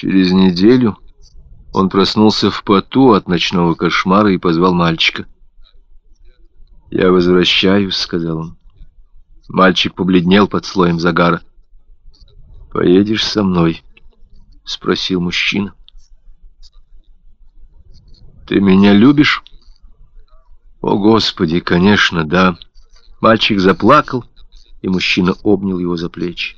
Через неделю он проснулся в поту от ночного кошмара и позвал мальчика. «Я возвращаюсь», — сказал он. Мальчик побледнел под слоем загара. «Поедешь со мной?» — спросил мужчина. «Ты меня любишь?» «О, Господи, конечно, да». Мальчик заплакал, и мужчина обнял его за плечи.